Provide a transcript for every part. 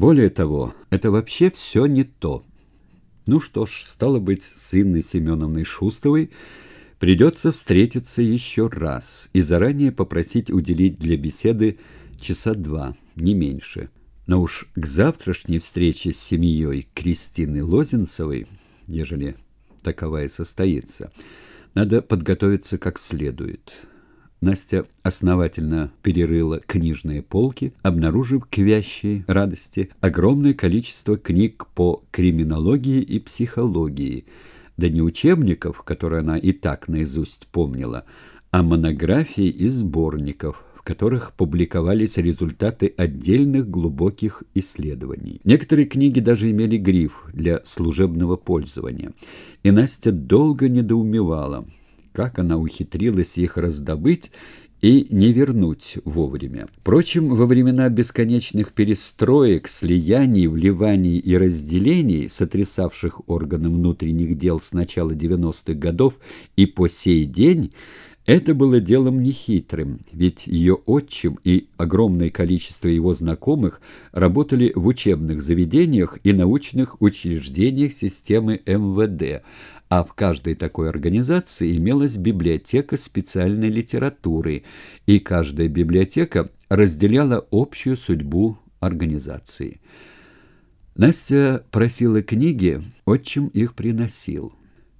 Более того, это вообще все не то. Ну что ж, стало быть, с Инной Семеновной Шустовой придется встретиться еще раз и заранее попросить уделить для беседы часа два, не меньше. Но уж к завтрашней встрече с семьей Кристины Лозенцевой, ежели таковая состоится, надо подготовиться как следует. Настя основательно перерыла книжные полки, обнаружив к вящей радости огромное количество книг по криминологии и психологии, да не учебников, которые она и так наизусть помнила, а монографий и сборников, в которых публиковались результаты отдельных глубоких исследований. Некоторые книги даже имели гриф для служебного пользования. И Настя долго недоумевала, как она ухитрилась их раздобыть и не вернуть вовремя. Впрочем, во времена бесконечных перестроек, слияний, вливаний и разделений, сотрясавших органы внутренних дел с начала 90-х годов и по сей день, это было делом нехитрым, ведь ее отчим и огромное количество его знакомых работали в учебных заведениях и научных учреждениях системы МВД, а в каждой такой организации имелась библиотека специальной литературы, и каждая библиотека разделяла общую судьбу организации. Настя просила книги, отчим их приносил.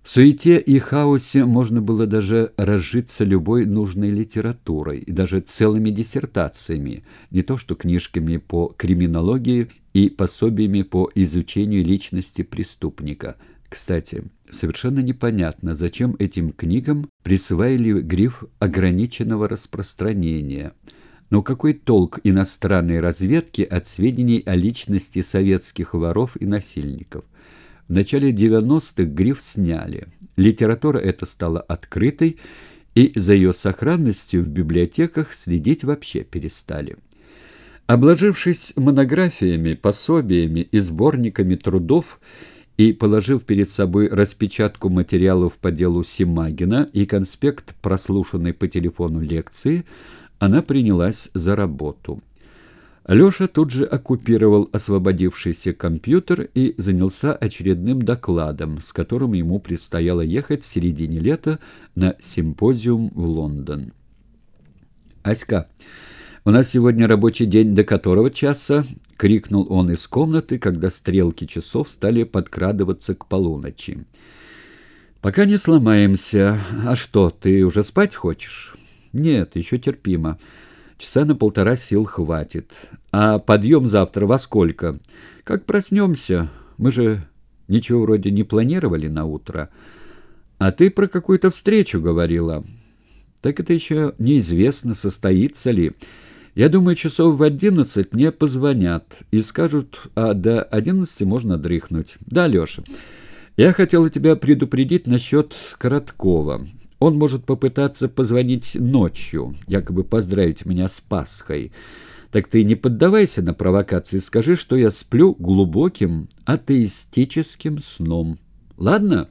В суете и хаосе можно было даже разжиться любой нужной литературой и даже целыми диссертациями, не то что книжками по криминологии и пособиями по изучению личности преступника. Кстати, совершенно непонятно, зачем этим книгам присваивали гриф ограниченного распространения. Но какой толк иностранной разведки от сведений о личности советских воров и насильников? В начале 90-х гриф сняли. Литература эта стала открытой, и за ее сохранностью в библиотеках следить вообще перестали. Обложившись монографиями, пособиями и сборниками трудов и положив перед собой распечатку материалов по делу Симагина и конспект прослушанной по телефону лекции, она принялась за работу. Леша тут же оккупировал освободившийся компьютер и занялся очередным докладом, с которым ему предстояло ехать в середине лета на симпозиум в Лондон. «Аська, у нас сегодня рабочий день до которого часа?» — крикнул он из комнаты, когда стрелки часов стали подкрадываться к полуночи. «Пока не сломаемся. А что, ты уже спать хочешь?» «Нет, еще терпимо». Часа на полтора сил хватит. А подъем завтра во сколько? Как проснемся? Мы же ничего вроде не планировали на утро. А ты про какую-то встречу говорила. Так это еще неизвестно, состоится ли. Я думаю, часов в одиннадцать мне позвонят и скажут, а до одиннадцати можно дрыхнуть. Да, Леша, я хотела тебя предупредить насчет Короткова. Он может попытаться позвонить ночью, якобы поздравить меня с Пасхой. Так ты не поддавайся на провокации, скажи, что я сплю глубоким атеистическим сном. Ладно?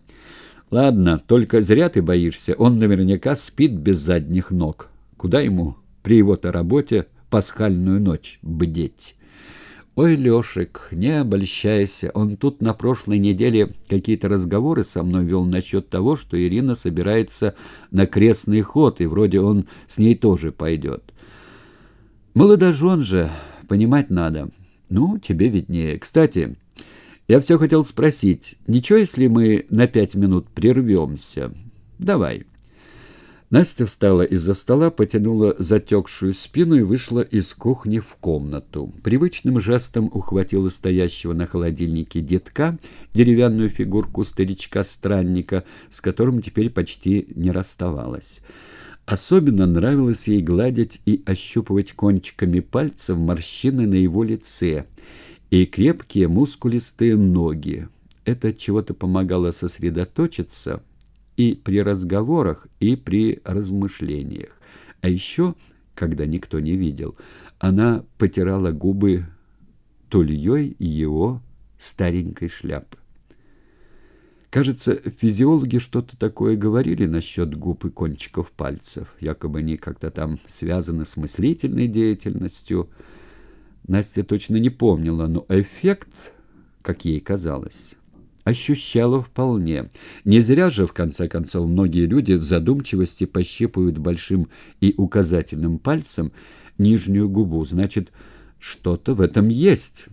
Ладно, только зря ты боишься. Он наверняка спит без задних ног. Куда ему при его-то работе пасхальную ночь бдеть? «Ой, Лешек, не обольщайся. Он тут на прошлой неделе какие-то разговоры со мной вел насчет того, что Ирина собирается на крестный ход, и вроде он с ней тоже пойдет. Молодожен же, понимать надо. Ну, тебе виднее. Кстати, я все хотел спросить, ничего, если мы на пять минут прервемся? Давай». Настя встала из-за стола, потянула затекшую спину и вышла из кухни в комнату. Привычным жестом ухватила стоящего на холодильнике детка, деревянную фигурку старичка-странника, с которым теперь почти не расставалась. Особенно нравилось ей гладить и ощупывать кончиками пальцев морщины на его лице и крепкие мускулистые ноги. Это чего-то помогало сосредоточиться — и при разговорах, и при размышлениях. А еще, когда никто не видел, она потирала губы тульей его старенькой шляпы. Кажется, физиологи что-то такое говорили насчет губ и кончиков пальцев. Якобы они как-то там связаны с мыслительной деятельностью. Настя точно не помнила, но эффект, как ей казалось, ощущала вполне. Не зря же, в конце концов, многие люди в задумчивости пощипывают большим и указательным пальцем нижнюю губу. Значит, что-то в этом есть.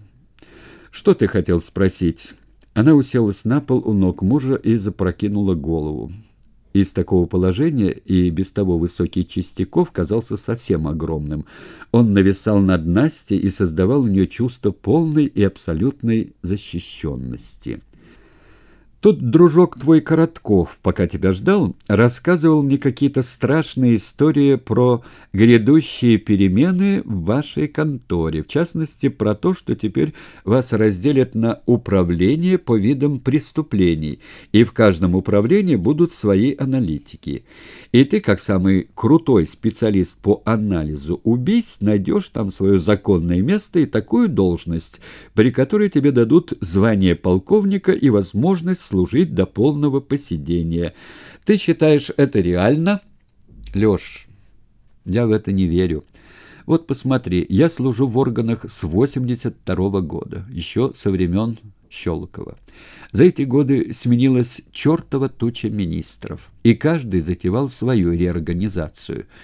«Что ты хотел спросить?» Она уселась на пол у ног мужа и запрокинула голову. Из такого положения и без того высокий Чистяков казался совсем огромным. Он нависал над Настей и создавал у нее чувство полной и абсолютной защищенности. Тут дружок твой Коротков, пока тебя ждал, рассказывал мне какие-то страшные истории про грядущие перемены в вашей конторе, в частности, про то, что теперь вас разделят на управление по видам преступлений, и в каждом управлении будут свои аналитики. И ты, как самый крутой специалист по анализу убийств, найдешь там свое законное место и такую должность, при которой тебе дадут звание полковника и возможность служить до полного посидения. Ты считаешь это реально? Леш, я в это не верю. Вот посмотри, я служу в органах с 82 -го года, еще со времен Щелокова. За эти годы сменилась чертова туча министров, и каждый затевал свою реорганизацию –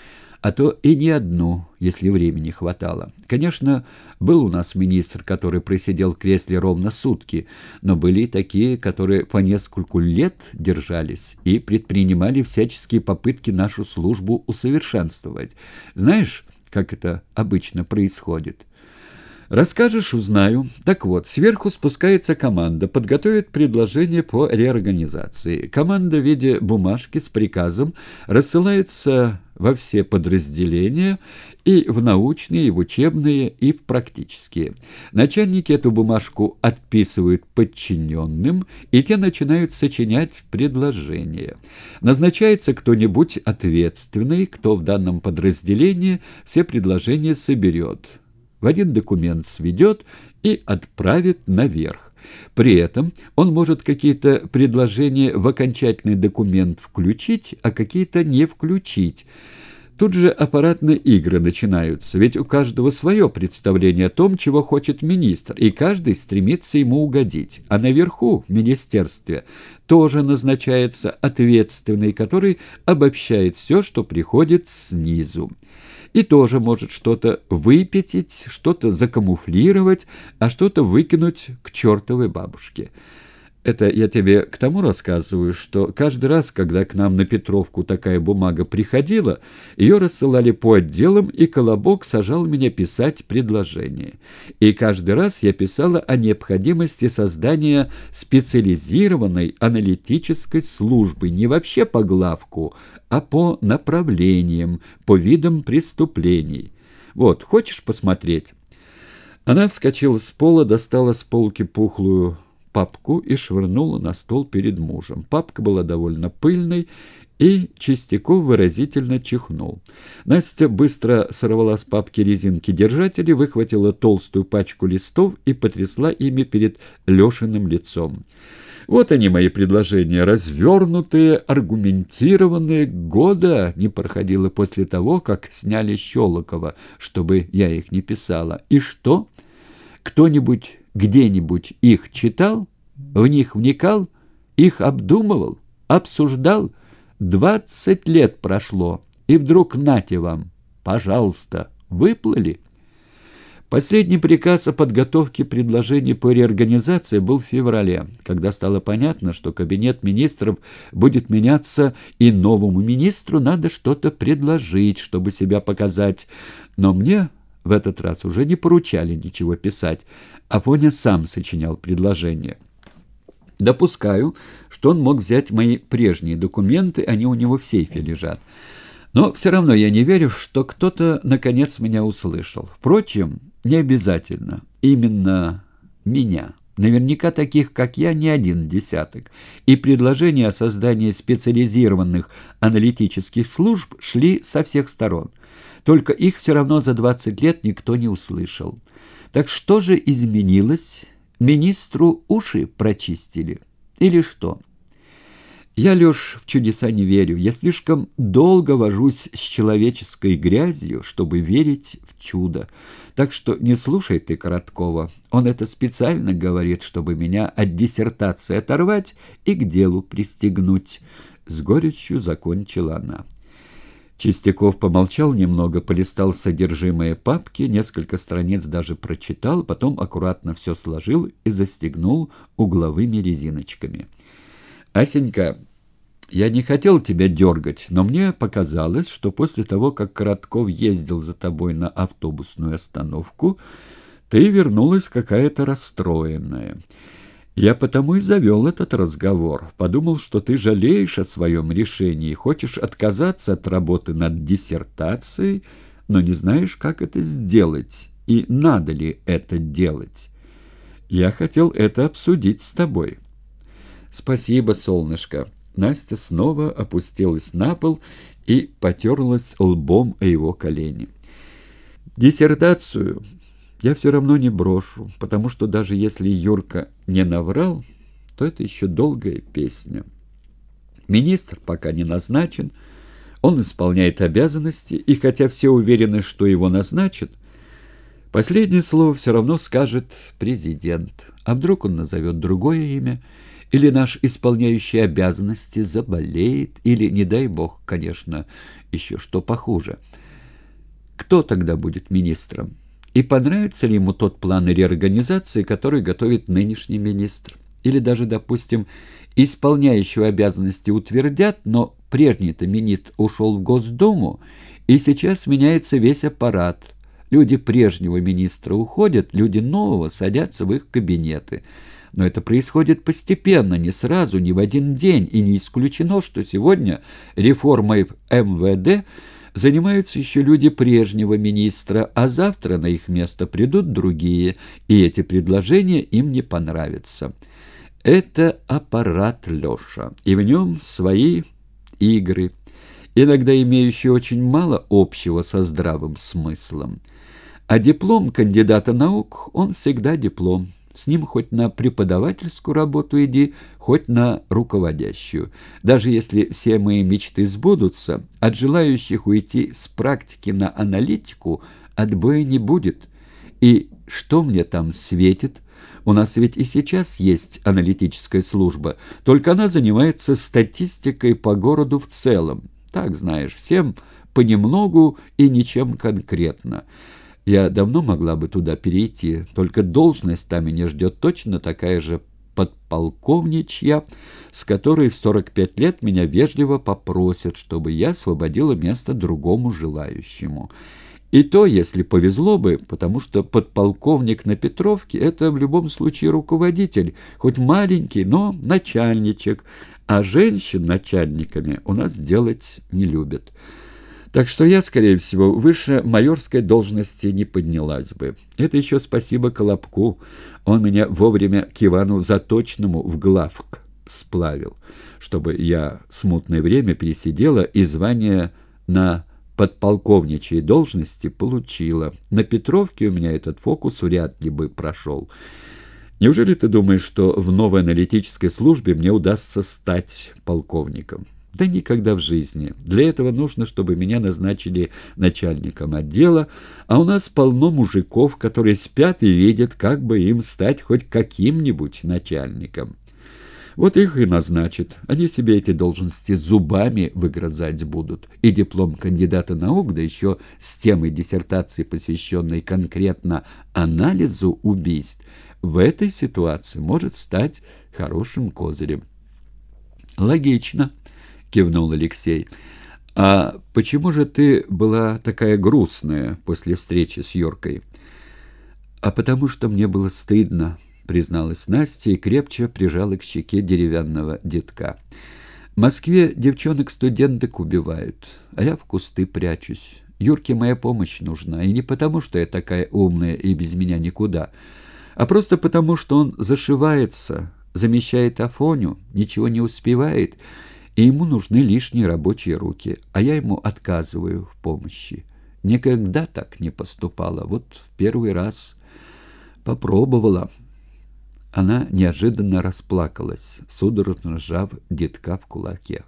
а то и не одну, если времени хватало. Конечно, был у нас министр, который просидел в кресле ровно сутки, но были и такие, которые по нескольку лет держались и предпринимали всяческие попытки нашу службу усовершенствовать. Знаешь, как это обычно происходит? Расскажешь, узнаю. Так вот, сверху спускается команда, подготовит предложение по реорганизации. Команда в виде бумажки с приказом рассылается во все подразделения, и в научные, и в учебные, и в практические. Начальники эту бумажку отписывают подчиненным, и те начинают сочинять предложения. Назначается кто-нибудь ответственный, кто в данном подразделении все предложения соберет в один документ сведет и отправит наверх. При этом он может какие-то предложения в окончательный документ включить, а какие-то не включить. Тут же аппаратные игры начинаются, ведь у каждого свое представление о том, чего хочет министр, и каждый стремится ему угодить. А наверху, в министерстве, тоже назначается ответственный, который обобщает все, что приходит снизу и тоже может что-то выпятить, что-то закамуфлировать, а что-то выкинуть к чертовой бабушке. Это я тебе к тому рассказываю, что каждый раз, когда к нам на Петровку такая бумага приходила, ее рассылали по отделам, и Колобок сажал меня писать предложение. И каждый раз я писала о необходимости создания специализированной аналитической службы, не вообще по главку, а по направлениям, по видам преступлений. Вот, хочешь посмотреть?» Она вскочила с пола, достала с полки пухлую папку и швырнула на стол перед мужем. Папка была довольно пыльной, и Чистяков выразительно чихнул. Настя быстро сорвала с папки резинки держателей, выхватила толстую пачку листов и потрясла ими перед Лешиным лицом. Вот они, мои предложения, развернутые, аргументированные. Года не проходило после того, как сняли Щелокова, чтобы я их не писала. И что? Кто-нибудь где-нибудь их читал, в них вникал, их обдумывал, обсуждал. Двадцать лет прошло, и вдруг нате вам, пожалуйста, выплыли. Последний приказ о подготовке предложений по реорганизации был в феврале, когда стало понятно, что кабинет министров будет меняться, и новому министру надо что-то предложить, чтобы себя показать. Но мне в этот раз уже не поручали ничего писать, Афоня сам сочинял предложение. Допускаю, что он мог взять мои прежние документы, они у него в сейфе лежат. Но все равно я не верю, что кто-то, наконец, меня услышал. Впрочем, не обязательно. Именно меня. Наверняка таких, как я, не один десяток. И предложения о создании специализированных аналитических служб шли со всех сторон. Только их все равно за 20 лет никто не услышал. Так что же изменилось? Министру уши прочистили? Или что? Я, Леш, в чудеса не верю. Я слишком долго вожусь с человеческой грязью, чтобы верить в чудо. Так что не слушай ты Короткова. Он это специально говорит, чтобы меня от диссертации оторвать и к делу пристегнуть. С горечью закончила она. Чистяков помолчал немного, полистал содержимое папки, несколько страниц даже прочитал, потом аккуратно все сложил и застегнул угловыми резиночками. «Асенька, я не хотел тебя дергать, но мне показалось, что после того, как Коротков ездил за тобой на автобусную остановку, ты вернулась какая-то расстроенная». Я потому и завел этот разговор. Подумал, что ты жалеешь о своем решении, хочешь отказаться от работы над диссертацией, но не знаешь, как это сделать и надо ли это делать. Я хотел это обсудить с тобой. Спасибо, солнышко. Настя снова опустилась на пол и потерлась лбом о его колени. Диссертацию я все равно не брошу, потому что даже если Юрка не наврал, то это еще долгая песня. Министр пока не назначен, он исполняет обязанности, и хотя все уверены, что его назначат, последнее слово все равно скажет президент. А вдруг он назовет другое имя, или наш исполняющий обязанности заболеет, или, не дай бог, конечно, еще что похуже. Кто тогда будет министром? И понравится ли ему тот план реорганизации, который готовит нынешний министр? Или даже, допустим, исполняющего обязанности утвердят, но прежний-то министр ушел в Госдуму, и сейчас меняется весь аппарат. Люди прежнего министра уходят, люди нового садятся в их кабинеты. Но это происходит постепенно, не сразу, не в один день, и не исключено, что сегодня реформой в МВД – занимаются еще люди прежнего министра, а завтра на их место придут другие, и эти предложения им не понравятся. Это аппарат Леша, и в нем свои игры, иногда имеющие очень мало общего со здравым смыслом. А диплом кандидата наук, он всегда диплом. С ним хоть на преподавательскую работу иди, хоть на руководящую. Даже если все мои мечты сбудутся, от желающих уйти с практики на аналитику отбоя не будет. И что мне там светит? У нас ведь и сейчас есть аналитическая служба, только она занимается статистикой по городу в целом. Так, знаешь, всем понемногу и ничем конкретно. Я давно могла бы туда перейти, только должность там меня ждет точно такая же подполковничья, с которой в 45 лет меня вежливо попросят, чтобы я освободила место другому желающему. И то, если повезло бы, потому что подполковник на Петровке — это в любом случае руководитель, хоть маленький, но начальничек, а женщин начальниками у нас делать не любят». Так что я, скорее всего, выше майорской должности не поднялась бы. Это еще спасибо Колобку. Он меня вовремя к Ивану Заточному в главк сплавил, чтобы я смутное время пересидела и звание на подполковничьей должности получила. На Петровке у меня этот фокус вряд ли бы прошел. Неужели ты думаешь, что в новой аналитической службе мне удастся стать полковником?» Да никогда в жизни. Для этого нужно, чтобы меня назначили начальником отдела, а у нас полно мужиков, которые спят и видят, как бы им стать хоть каким-нибудь начальником. Вот их и назначат. Они себе эти должности зубами выгрызать будут. И диплом кандидата наук, да еще с темой диссертации, посвященной конкретно анализу убийств, в этой ситуации может стать хорошим козырем. Логично кивнул Алексей. «А почему же ты была такая грустная после встречи с Йоркой?» «А потому что мне было стыдно», — призналась Настя и крепче прижала к щеке деревянного детка. «В Москве девчонок-студенток убивают, а я в кусты прячусь. Юрке моя помощь нужна, и не потому, что я такая умная и без меня никуда, а просто потому, что он зашивается, замещает Афоню, ничего не успевает» и ему нужны лишние рабочие руки, а я ему отказываю в помощи. Никогда так не поступала, вот в первый раз попробовала. Она неожиданно расплакалась, судорожно сжав детка в кулаке.